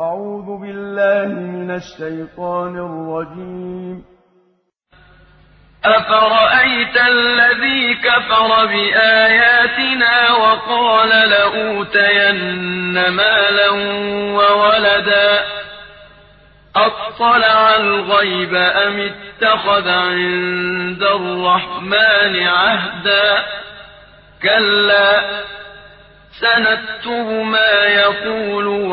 أعوذ بالله من الشيطان الرجيم. أفرأيت الذي كفر بآياتنا وقال لأوتين مالا وولدا؟ أطلع الغيب أم اتخذ عند الرحمن عهدا؟ كلا سنكتب ما يقول